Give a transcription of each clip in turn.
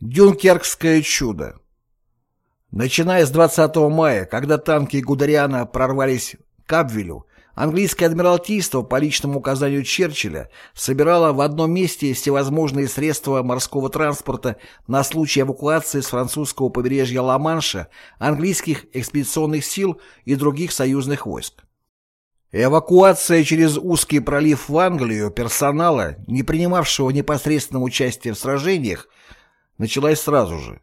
Дюнкеркское чудо. Начиная с 20 мая, когда танки Гудериана прорвались к Абвилю, английское адмиралтейство по личному указанию Черчилля собирало в одном месте всевозможные средства морского транспорта на случай эвакуации с французского побережья Ла-Манша английских экспедиционных сил и других союзных войск. Эвакуация через узкий пролив в Англию персонала, не принимавшего непосредственного участия в сражениях, началась сразу же.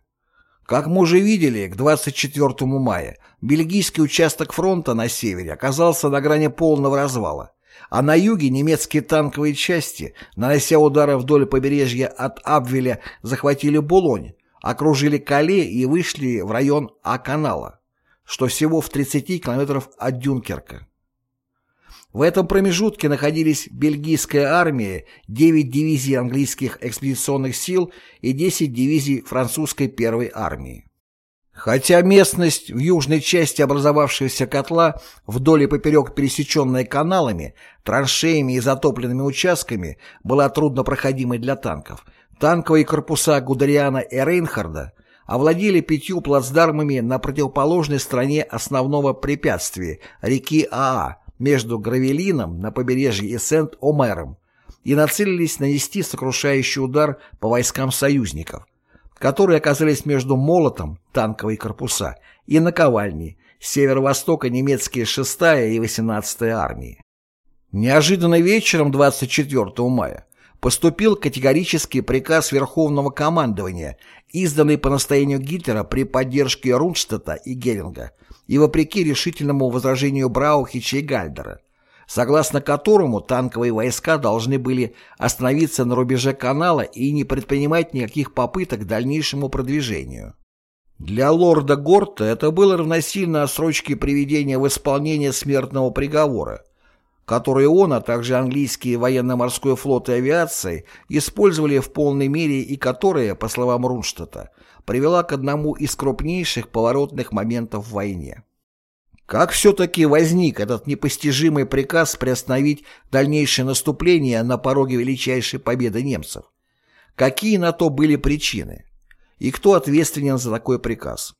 Как мы уже видели, к 24 мая бельгийский участок фронта на севере оказался на грани полного развала, а на юге немецкие танковые части, нанося удары вдоль побережья от Абвеля, захватили Булонь, окружили Кале и вышли в район А-канала, что всего в 30 километров от Дюнкерка. В этом промежутке находились бельгийская армия, 9 дивизий английских экспедиционных сил и 10 дивизий французской первой армии. Хотя местность в южной части образовавшегося котла вдоль и поперек пересеченная каналами, траншеями и затопленными участками была труднопроходимой для танков, танковые корпуса Гудериана и Рейнхарда овладели пятью плацдармами на противоположной стороне основного препятствия реки Аа, между Гравелином на побережье и Сент-Омером и нацелились нанести сокрушающий удар по войскам союзников, которые оказались между молотом, танковые корпуса, и наковальней, северо-востока немецкие 6-я и 18-я армии. Неожиданно вечером 24 мая поступил категорический приказ Верховного командования, изданный по настоянию Гитлера при поддержке Рунштадта и Геринга – и вопреки решительному возражению Браухича и Гальдера, согласно которому танковые войска должны были остановиться на рубеже канала и не предпринимать никаких попыток к дальнейшему продвижению. Для лорда Горта это было равносильно отсрочке приведения в исполнение смертного приговора, который он, а также английские военно-морской флот и авиации использовали в полной мере и которая, по словам Рунштадта, привела к одному из крупнейших поворотных моментов в войне. Как все-таки возник этот непостижимый приказ приостановить дальнейшее наступление на пороге величайшей победы немцев? Какие на то были причины? И кто ответственен за такой приказ?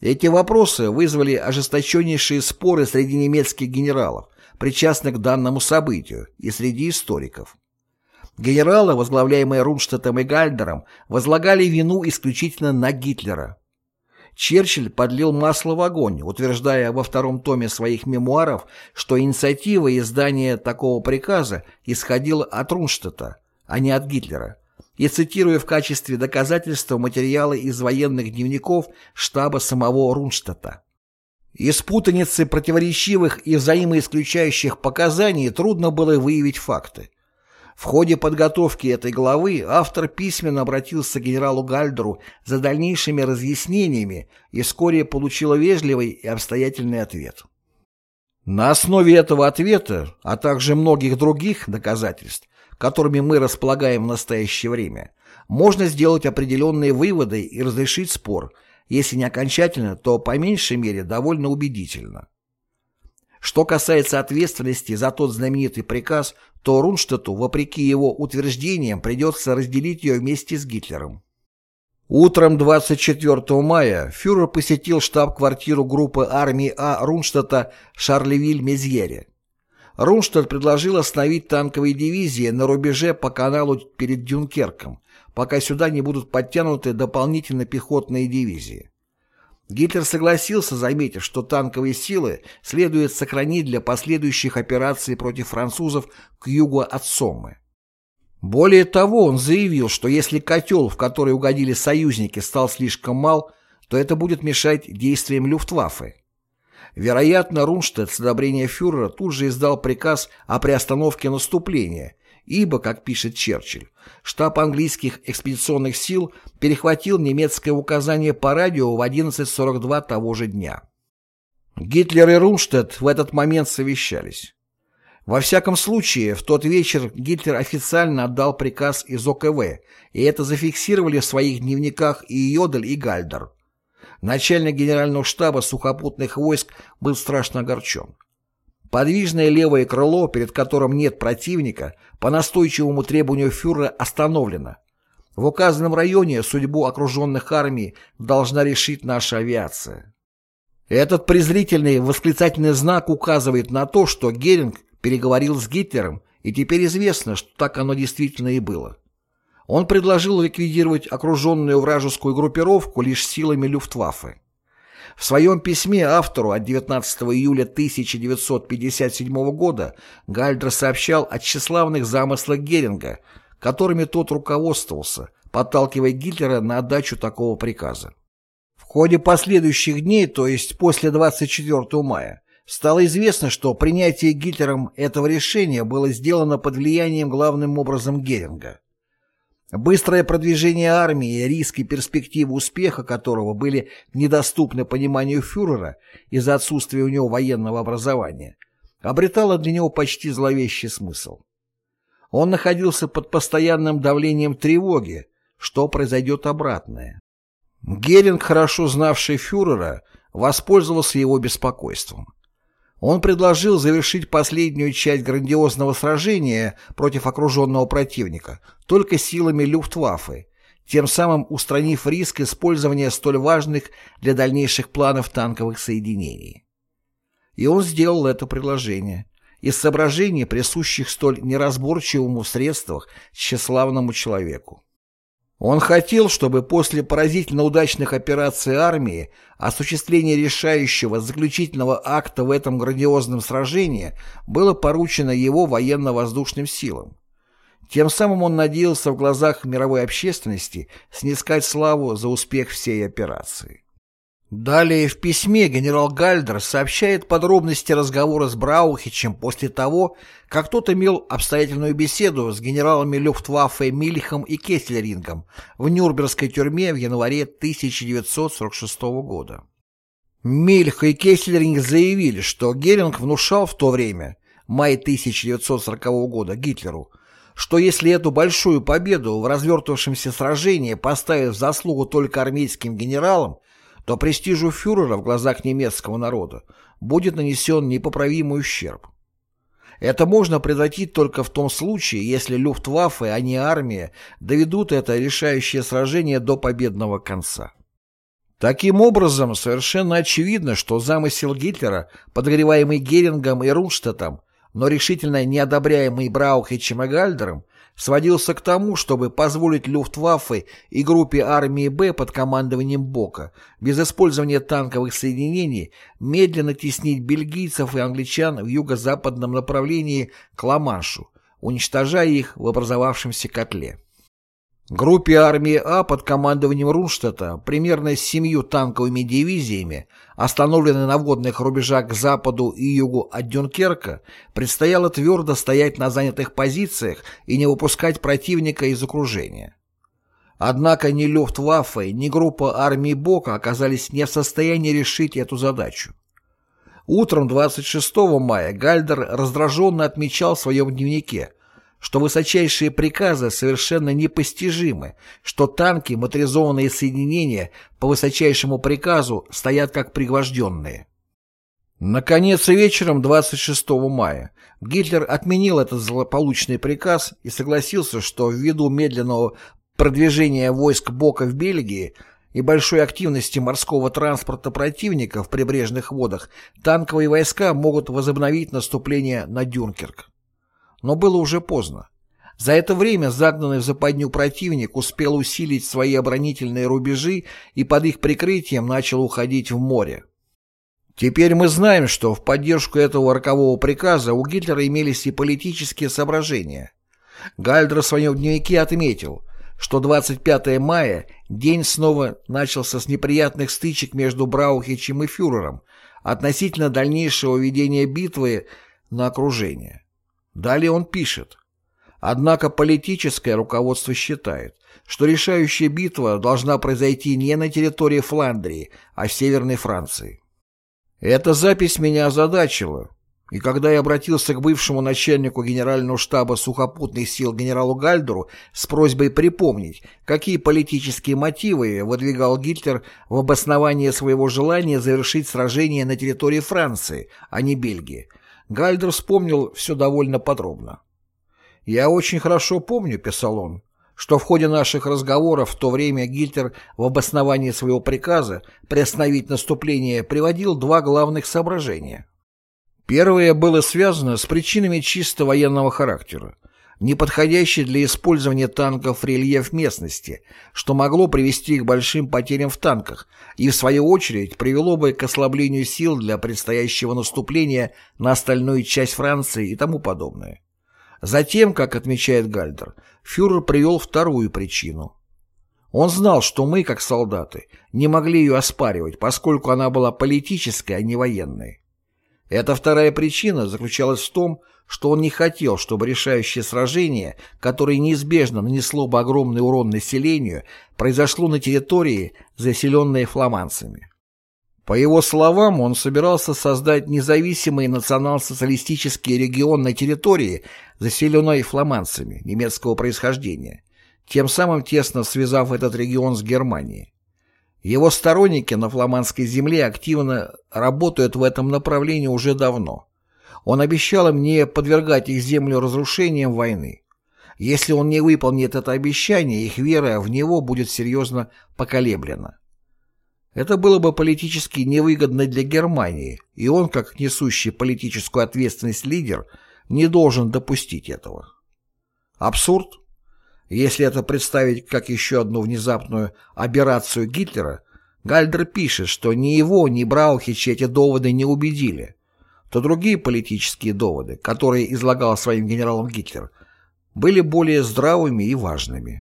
Эти вопросы вызвали ожесточеннейшие споры среди немецких генералов, причастных к данному событию, и среди историков. Генералы, возглавляемые Рунштадтом и Гальдером, возлагали вину исключительно на Гитлера. Черчилль подлил масло в огонь, утверждая во втором томе своих мемуаров, что инициатива издания такого приказа исходила от Рунштадта, а не от Гитлера, и цитируя в качестве доказательства материалы из военных дневников штаба самого Рунштадта. Из путаницы противоречивых и взаимоисключающих показаний трудно было выявить факты. В ходе подготовки этой главы автор письменно обратился к генералу Гальдеру за дальнейшими разъяснениями и вскоре получил вежливый и обстоятельный ответ. На основе этого ответа, а также многих других доказательств, которыми мы располагаем в настоящее время, можно сделать определенные выводы и разрешить спор, если не окончательно, то по меньшей мере довольно убедительно. Что касается ответственности за тот знаменитый приказ, то Рунштадту, вопреки его утверждениям, придется разделить ее вместе с Гитлером. Утром 24 мая фюрер посетил штаб-квартиру группы армии А Рунштадта Шарлевиль-Мезьере. Рунштадт предложил остановить танковые дивизии на рубеже по каналу перед Дюнкерком, пока сюда не будут подтянуты дополнительно пехотные дивизии. Гитлер согласился, заметив, что танковые силы следует сохранить для последующих операций против французов к югу от Соммы. Более того, он заявил, что если котел, в который угодили союзники, стал слишком мал, то это будет мешать действиям Люфтваффе. Вероятно, Рунштадт с одобрения фюрера тут же издал приказ о приостановке наступления, ибо, как пишет Черчилль, штаб английских экспедиционных сил перехватил немецкое указание по радио в 11.42 того же дня. Гитлер и Рунштадт в этот момент совещались. Во всяком случае, в тот вечер Гитлер официально отдал приказ из ОКВ, и это зафиксировали в своих дневниках и Йодель, и Гальдер. Начальник генерального штаба сухопутных войск был страшно огорчен. Подвижное левое крыло, перед которым нет противника, по настойчивому требованию фюрера остановлено. В указанном районе судьбу окруженных армий должна решить наша авиация. Этот презрительный восклицательный знак указывает на то, что Геринг переговорил с Гитлером, и теперь известно, что так оно действительно и было. Он предложил ликвидировать окруженную вражескую группировку лишь силами Люфтваффе. В своем письме автору от 19 июля 1957 года Гальдер сообщал о тщеславных замыслах Геринга, которыми тот руководствовался, подталкивая Гитлера на отдачу такого приказа. В ходе последующих дней, то есть после 24 мая, стало известно, что принятие Гитлером этого решения было сделано под влиянием главным образом Геринга. Быстрое продвижение армии и риски перспективы успеха которого были недоступны пониманию фюрера из-за отсутствия у него военного образования, обретало для него почти зловещий смысл. Он находился под постоянным давлением тревоги, что произойдет обратное. Геринг, хорошо знавший фюрера, воспользовался его беспокойством. Он предложил завершить последнюю часть грандиозного сражения против окруженного противника только силами Люфтваффе, тем самым устранив риск использования столь важных для дальнейших планов танковых соединений. И он сделал это предложение из соображений, присущих столь неразборчивому в средствах тщеславному человеку. Он хотел, чтобы после поразительно удачных операций армии осуществление решающего заключительного акта в этом грандиозном сражении было поручено его военно-воздушным силам. Тем самым он надеялся в глазах мировой общественности снискать славу за успех всей операции. Далее в письме генерал Гальдер сообщает подробности разговора с Браухичем после того, как тот имел обстоятельную беседу с генералами Люфтваффе Мильхом и Кессельрингом в Нюрнбергской тюрьме в январе 1946 года. Мильх и Кессельринг заявили, что Геринг внушал в то время, май 1940 года, Гитлеру, что если эту большую победу в развертывавшемся сражении поставить в заслугу только армейским генералам, то престижу фюрера в глазах немецкого народа будет нанесен непоправимый ущерб. Это можно предотвратить только в том случае, если Люфтваффе, а не армия, доведут это решающее сражение до победного конца. Таким образом, совершенно очевидно, что замысел Гитлера, подогреваемый Герингом и Рунштадтом, но решительно не одобряемый Браухичем и Гальдером, сводился к тому, чтобы позволить Люфтваффе и группе армии «Б» под командованием Бока без использования танковых соединений медленно теснить бельгийцев и англичан в юго-западном направлении к Ла-Маншу, уничтожая их в образовавшемся котле. Группе армии А под командованием Рунштадта примерно с семью танковыми дивизиями, остановленной на водных рубежах к западу и югу от Дюнкерка, предстояло твердо стоять на занятых позициях и не выпускать противника из окружения. Однако ни Люфтваффе, ни группа армии Бока оказались не в состоянии решить эту задачу. Утром 26 мая Гальдер раздраженно отмечал в своем дневнике – что высочайшие приказы совершенно непостижимы, что танки, моторизованные соединения по высочайшему приказу стоят как пригвожденные. Наконец, вечером 26 мая Гитлер отменил этот злополучный приказ и согласился, что ввиду медленного продвижения войск Бока в Бельгии и большой активности морского транспорта противника в прибрежных водах танковые войска могут возобновить наступление на Дюнкерк но было уже поздно. За это время загнанный в западню противник успел усилить свои оборонительные рубежи и под их прикрытием начал уходить в море. Теперь мы знаем, что в поддержку этого рокового приказа у Гитлера имелись и политические соображения. Гальдер в своем дневнике отметил, что 25 мая день снова начался с неприятных стычек между Браухичем и фюрером относительно дальнейшего ведения битвы на окружение. Далее он пишет. Однако политическое руководство считает, что решающая битва должна произойти не на территории Фландрии, а в Северной Франции. Эта запись меня озадачила, и когда я обратился к бывшему начальнику генерального штаба сухопутных сил генералу Гальдеру с просьбой припомнить, какие политические мотивы выдвигал Гитлер в обосновании своего желания завершить сражение на территории Франции, а не Бельгии, Гальдер вспомнил все довольно подробно. «Я очень хорошо помню», — писал он, что в ходе наших разговоров в то время Гитлер в обосновании своего приказа приостановить наступление приводил два главных соображения. Первое было связано с причинами чисто военного характера, неподходящий для использования танков рельеф местности, что могло привести к большим потерям в танках и, в свою очередь, привело бы к ослаблению сил для предстоящего наступления на остальную часть Франции и тому подобное. Затем, как отмечает Гальдер, фюрер привел вторую причину. Он знал, что мы, как солдаты, не могли ее оспаривать, поскольку она была политической, а не военной. Эта вторая причина заключалась в том, что он не хотел, чтобы решающее сражение, которое неизбежно нанесло бы огромный урон населению, произошло на территории, заселенной фламандцами. По его словам, он собирался создать независимый национал-социалистический регион на территории, заселенной фламандцами немецкого происхождения, тем самым тесно связав этот регион с Германией. Его сторонники на фламандской земле активно работают в этом направлении уже давно. Он обещал им не подвергать их землю разрушениям войны. Если он не выполнит это обещание, их вера в него будет серьезно поколеблена. Это было бы политически невыгодно для Германии, и он, как несущий политическую ответственность лидер, не должен допустить этого. Абсурд? Если это представить как еще одну внезапную аберрацию Гитлера, Гальдер пишет, что ни его, ни Браухич эти доводы не убедили, то другие политические доводы, которые излагал своим генералом Гитлер, были более здравыми и важными.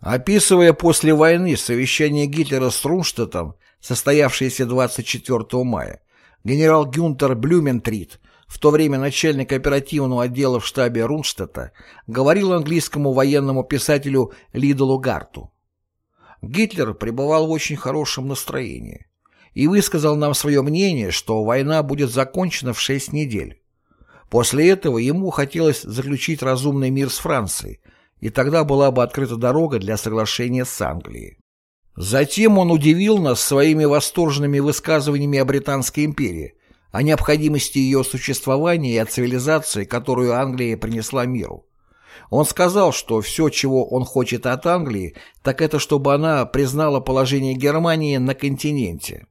Описывая после войны совещание Гитлера с Рунштадтом, состоявшееся 24 мая, генерал Гюнтер Блюментрит, в то время начальник оперативного отдела в штабе Рунштадта, говорил английскому военному писателю Лиделу Гарту. Гитлер пребывал в очень хорошем настроении и высказал нам свое мнение, что война будет закончена в шесть недель. После этого ему хотелось заключить разумный мир с Францией, и тогда была бы открыта дорога для соглашения с Англией. Затем он удивил нас своими восторженными высказываниями о Британской империи, о необходимости ее существования и о цивилизации, которую Англия принесла миру. Он сказал, что все, чего он хочет от Англии, так это чтобы она признала положение Германии на континенте.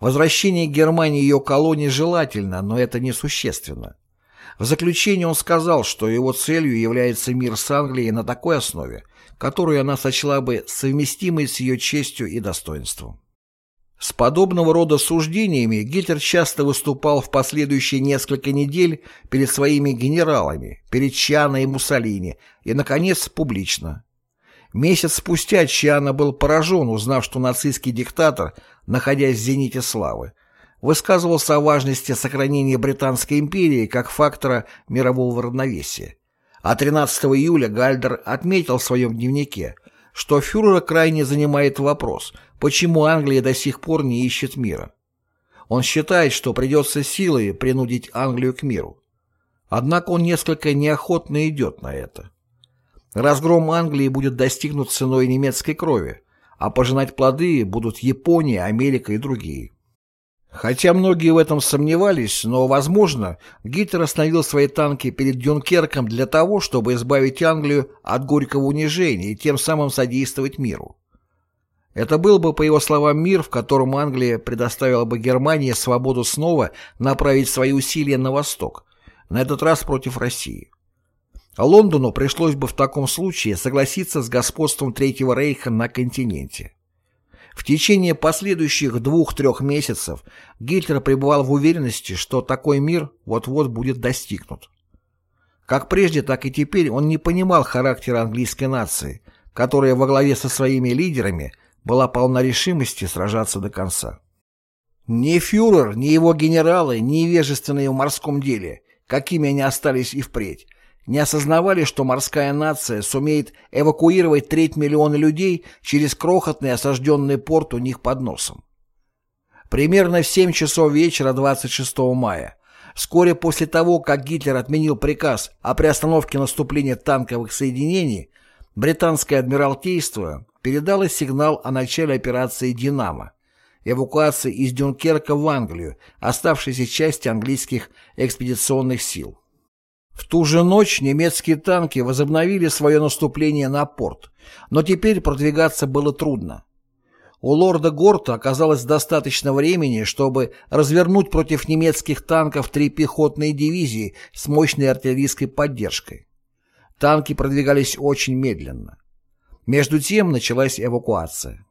Возвращение Германии ее колонии желательно, но это несущественно. В заключение он сказал, что его целью является мир с Англией на такой основе, которую она сочла бы совместимой с ее честью и достоинством. С подобного рода суждениями Гитлер часто выступал в последующие несколько недель перед своими генералами, перед Чиано и Муссолини и, наконец, публично. Месяц спустя Чиано был поражен, узнав, что нацистский диктатор, находясь в зените славы, высказывался о важности сохранения Британской империи как фактора мирового равновесия. А 13 июля Гальдер отметил в своем дневнике, что фюрера крайне занимает вопрос, почему Англия до сих пор не ищет мира. Он считает, что придется силой принудить Англию к миру. Однако он несколько неохотно идет на это. Разгром Англии будет достигнут ценой немецкой крови, а пожинать плоды будут Япония, Америка и другие. Хотя многие в этом сомневались, но, возможно, Гитлер остановил свои танки перед Дюнкерком для того, чтобы избавить Англию от горького унижения и тем самым содействовать миру. Это был бы, по его словам, мир, в котором Англия предоставила бы Германии свободу снова направить свои усилия на восток, на этот раз против России. Лондону пришлось бы в таком случае согласиться с господством Третьего Рейха на континенте. В течение последующих двух-трех месяцев Гитлер пребывал в уверенности, что такой мир вот-вот будет достигнут. Как прежде, так и теперь он не понимал характера английской нации, которая во главе со своими лидерами была полна решимости сражаться до конца. Ни фюрер, ни его генералы, ни вежественные в морском деле, какими они остались и впредь, не осознавали, что морская нация сумеет эвакуировать треть миллиона людей через крохотный осажденный порт у них под носом. Примерно в 7 часов вечера 26 мая, вскоре после того, как Гитлер отменил приказ о приостановке наступления танковых соединений, британское адмиралтейство передало сигнал о начале операции «Динамо», эвакуации из Дюнкерка в Англию, оставшейся части английских экспедиционных сил. В ту же ночь немецкие танки возобновили свое наступление на порт, но теперь продвигаться было трудно. У лорда Горта оказалось достаточно времени, чтобы развернуть против немецких танков три пехотные дивизии с мощной артиллерийской поддержкой. Танки продвигались очень медленно. Между тем началась эвакуация.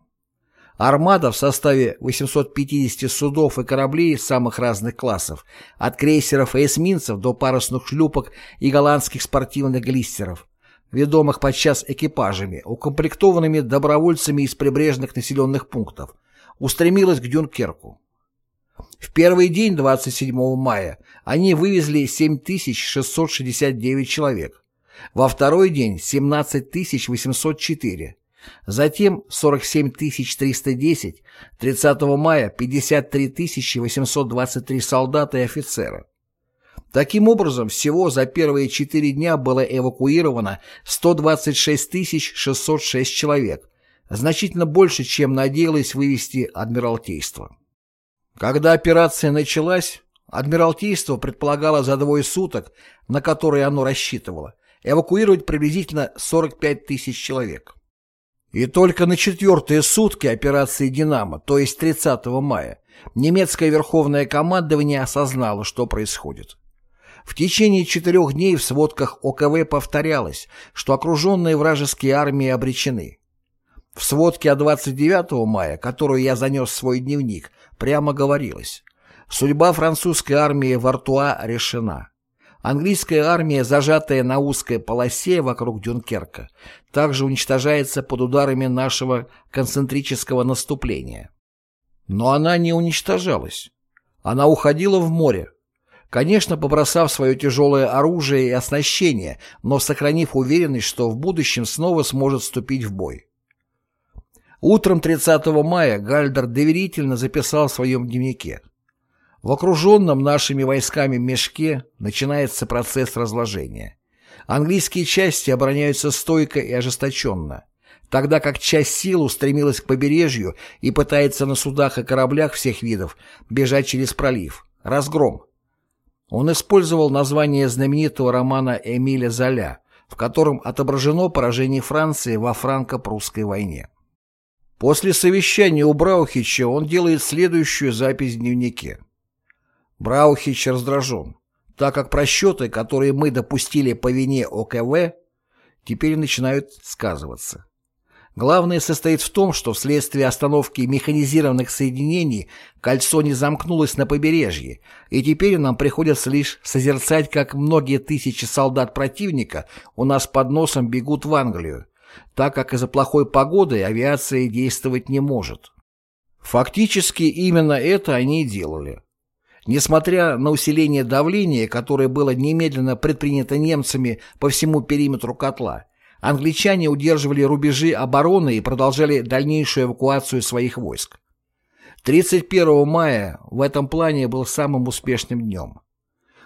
Армада в составе 850 судов и кораблей самых разных классов, от крейсеров и эсминцев до парусных шлюпок и голландских спортивных глиссеров, ведомых подчас экипажами, укомплектованными добровольцами из прибрежных населенных пунктов, устремилась к Дюнкерку. В первый день, 27 мая, они вывезли 7669 человек, во второй день 17804, затем 47310, 30 мая 53823 солдата и офицера. Таким образом, всего за первые четыре дня было эвакуировано 126 606 человек, значительно больше, чем надеялось вывести Адмиралтейство. Когда операция началась, Адмиралтейство предполагало за двое суток, на которые оно рассчитывало, эвакуировать приблизительно 45 тысяч человек. И только на четвертые сутки операции «Динамо», то есть 30 мая, немецкое верховное командование осознало, что происходит. В течение четырех дней в сводках ОКВ повторялось, что окруженные вражеские армии обречены. В сводке от 29 мая, которую я занес в свой дневник, прямо говорилось «Судьба французской армии в Артуа решена». Английская армия, зажатая на узкой полосе вокруг Дюнкерка, также уничтожается под ударами нашего концентрического наступления. Но она не уничтожалась. Она уходила в море, Конечно, побросав свое тяжелое оружие и оснащение, но сохранив уверенность, что в будущем снова сможет вступить в бой. Утром 30 мая Гальдер доверительно записал в своем дневнике. В окруженном нашими войсками мешке начинается процесс разложения. Английские части обороняются стойко и ожесточенно, тогда как часть сил устремилась к побережью и пытается на судах и кораблях всех видов бежать через пролив. Разгром. Он использовал название знаменитого романа Эмиля Золя, в котором отображено поражение Франции во франко-прусской войне. После совещания у Браухича он делает следующую запись в дневнике. Браухич раздражен, так как просчеты, которые мы допустили по вине ОКВ, теперь начинают сказываться. Главное состоит в том, что вследствие остановки механизированных соединений кольцо не замкнулось на побережье, и теперь нам приходится лишь созерцать, как многие тысячи солдат противника у нас под носом бегут в Англию, так как из-за плохой погоды авиация действовать не может. Фактически именно это они и делали. Несмотря на усиление давления, которое было немедленно предпринято немцами по всему периметру котла, англичане удерживали рубежи обороны и продолжали дальнейшую эвакуацию своих войск. 31 мая в этом плане был самым успешным днем.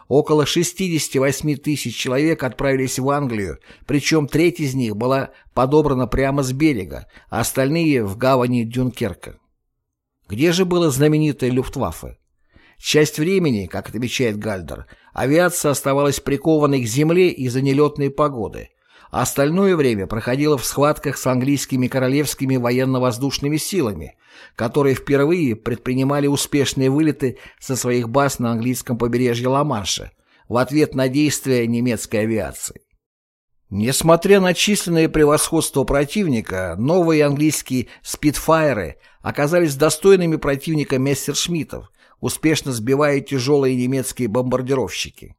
Около 68 тысяч человек отправились в Англию, причем треть из них была подобрана прямо с берега, а остальные в гавани Дюнкерка. Где же было знаменитое Люфтваффе? Часть времени, как отмечает Гальдер, авиация оставалась прикованной к земле из-за нелетной погоды, а остальное время проходило в схватках с английскими королевскими военно-воздушными силами, которые впервые предпринимали успешные вылеты со своих баз на английском побережье Ла-Манша в ответ на действия немецкой авиации. Несмотря на численное превосходство противника, новые английские «спитфайры» оказались достойными противника мессершмиттов, успешно сбивая тяжелые немецкие бомбардировщики.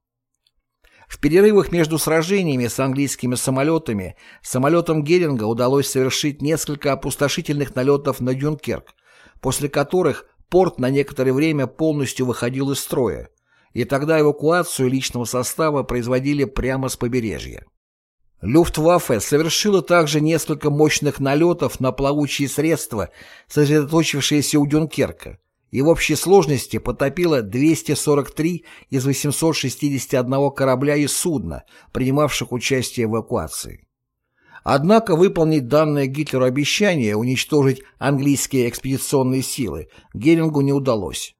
В перерывах между сражениями с английскими самолетами самолетам Геринга удалось совершить несколько опустошительных налетов на Дюнкерк, после которых порт на некоторое время полностью выходил из строя, и тогда эвакуацию личного состава производили прямо с побережья. Люфтваффе совершила также несколько мощных налетов на плавучие средства, сосредоточившиеся у Дюнкерка, и в общей сложности потопило 243 из 861 корабля и судна, принимавших участие в эвакуации. Однако выполнить данное Гитлеру обещание уничтожить английские экспедиционные силы Герингу не удалось.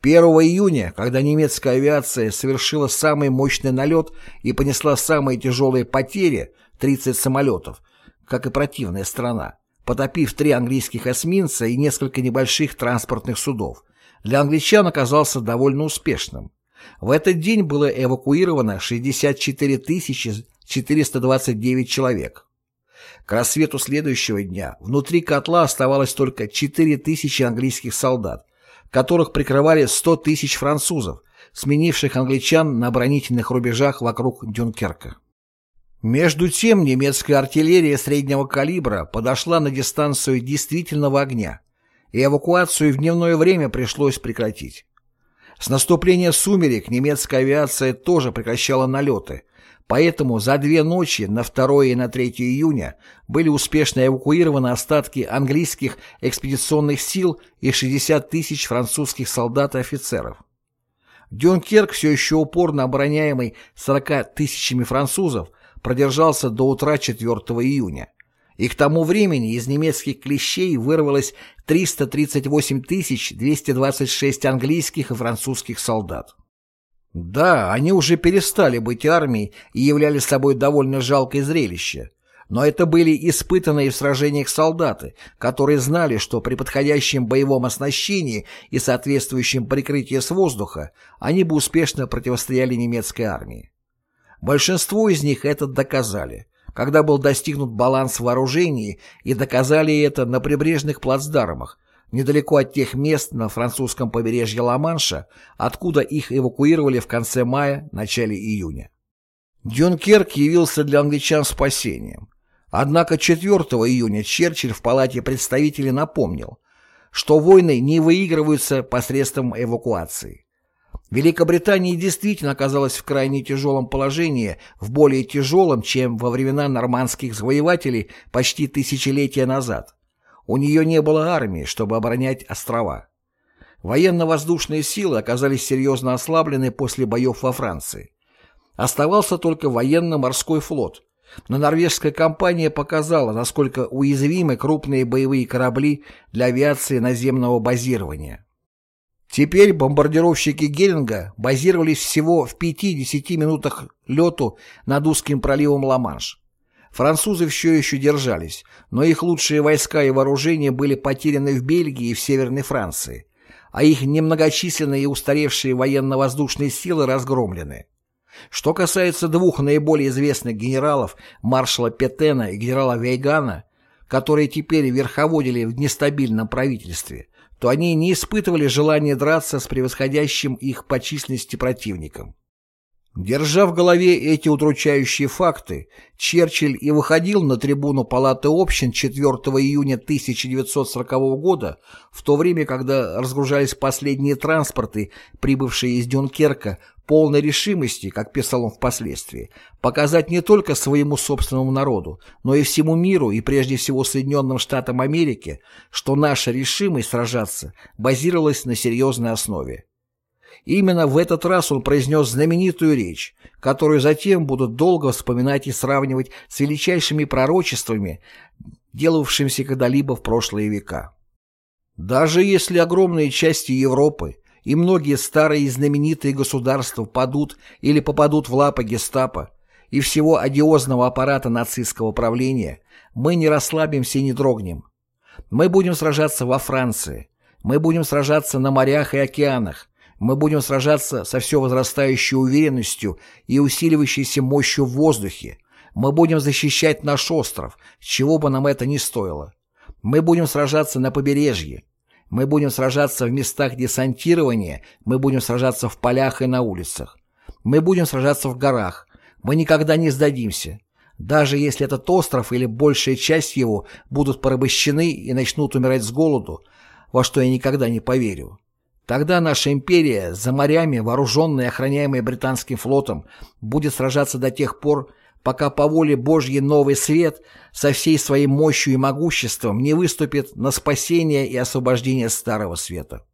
1 июня, когда немецкая авиация совершила самый мощный налет и понесла самые тяжелые потери, 30 самолетов, как и противная страна, потопив три английских эсминца и несколько небольших транспортных судов, для англичан оказался довольно успешным. В этот день было эвакуировано 64 429 человек. К рассвету следующего дня внутри котла оставалось только 4 тысячи английских солдат, которых прикрывали 100 тысяч французов, сменивших англичан на оборонительных рубежах вокруг Дюнкерка. Между тем немецкая артиллерия среднего калибра подошла на дистанцию действительного огня, и эвакуацию в дневное время пришлось прекратить. С наступления сумерек немецкая авиация тоже прекращала налеты, поэтому за две ночи на 2 и на 3 июня были успешно эвакуированы остатки английских экспедиционных сил и 60 тысяч французских солдат и офицеров. Дюнкерк, все еще упорно обороняемый 40 тысячами французов, продержался до утра 4 июня и к тому времени из немецких клещей вырвалось 338 226 английских и французских солдат. Да, они уже перестали быть армией и являли собой довольно жалкое зрелище, но это были испытанные в сражениях солдаты, которые знали, что при подходящем боевом оснащении и соответствующем прикрытии с воздуха они бы успешно противостояли немецкой армии. Большинство из них это доказали, когда был достигнут баланс вооружений и доказали это на прибрежных плацдармах, недалеко от тех мест на французском побережье Ла-Манша, откуда их эвакуировали в конце мая, начале июня. Дюнкерк явился для англичан спасением. Однако 4 июня Черчилль в Палате представителей напомнил, что войны не выигрываются посредством эвакуации. Великобритания действительно оказалась в крайне тяжелом положении, в более тяжелом, чем во времена нормандских завоевателей почти тысячелетия назад. У нее не было армии, чтобы оборонять острова. Военно-воздушные силы оказались серьезно ослаблены после боев во Франции. Оставался только военно-морской флот, но норвежская компания показала, насколько уязвимы крупные боевые корабли для авиации наземного базирования. Теперь бомбардировщики Геринга базировались всего в 5-10 минутах лету над узким проливом Ла-Манш. Французы все еще держались, но их лучшие войска и вооружения были потеряны в Бельгии и в Северной Франции, а их немногочисленные и устаревшие военно-воздушные силы разгромлены. Что касается двух наиболее известных генералов, маршала Петена и генерала Вейгана, которые теперь верховодили в нестабильном правительстве, то они не испытывали желания драться с превосходящим их по численности противником. Держа в голове эти удручающие факты, Черчилль и выходил на трибуну Палаты общин 4 июня 1940 года, в то время, когда разгружались последние транспорты, прибывшие из Дюнкерка, полной решимости, как писал он впоследствии, показать не только своему собственному народу, но и всему миру и прежде всего Соединенным Штатам Америки, что наша решимость сражаться базировалась на серьезной основе. Именно в этот раз он произнес знаменитую речь, которую затем будут долго вспоминать и сравнивать с величайшими пророчествами, делавшимися когда-либо в прошлые века. Даже если огромные части Европы и многие старые и знаменитые государства падут или попадут в лапы гестапо и всего одиозного аппарата нацистского правления, мы не расслабимся и не дрогнем. Мы будем сражаться во Франции, мы будем сражаться на морях и океанах, мы будем сражаться со все возрастающей уверенностью и усиливающейся мощью в воздухе. Мы будем защищать наш остров, чего бы нам это ни стоило. Мы будем сражаться на побережье. Мы будем сражаться в местах десантирования, мы будем сражаться в полях и на улицах. Мы будем сражаться в горах. Мы никогда не сдадимся. Даже если этот остров или большая часть его будут порабощены и начнут умирать с голоду, во что я никогда не поверю. Тогда наша империя за морями, вооруженная и охраняемая британским флотом, будет сражаться до тех пор, пока по воле Божьей новый свет со всей своей мощью и могуществом не выступит на спасение и освобождение Старого Света.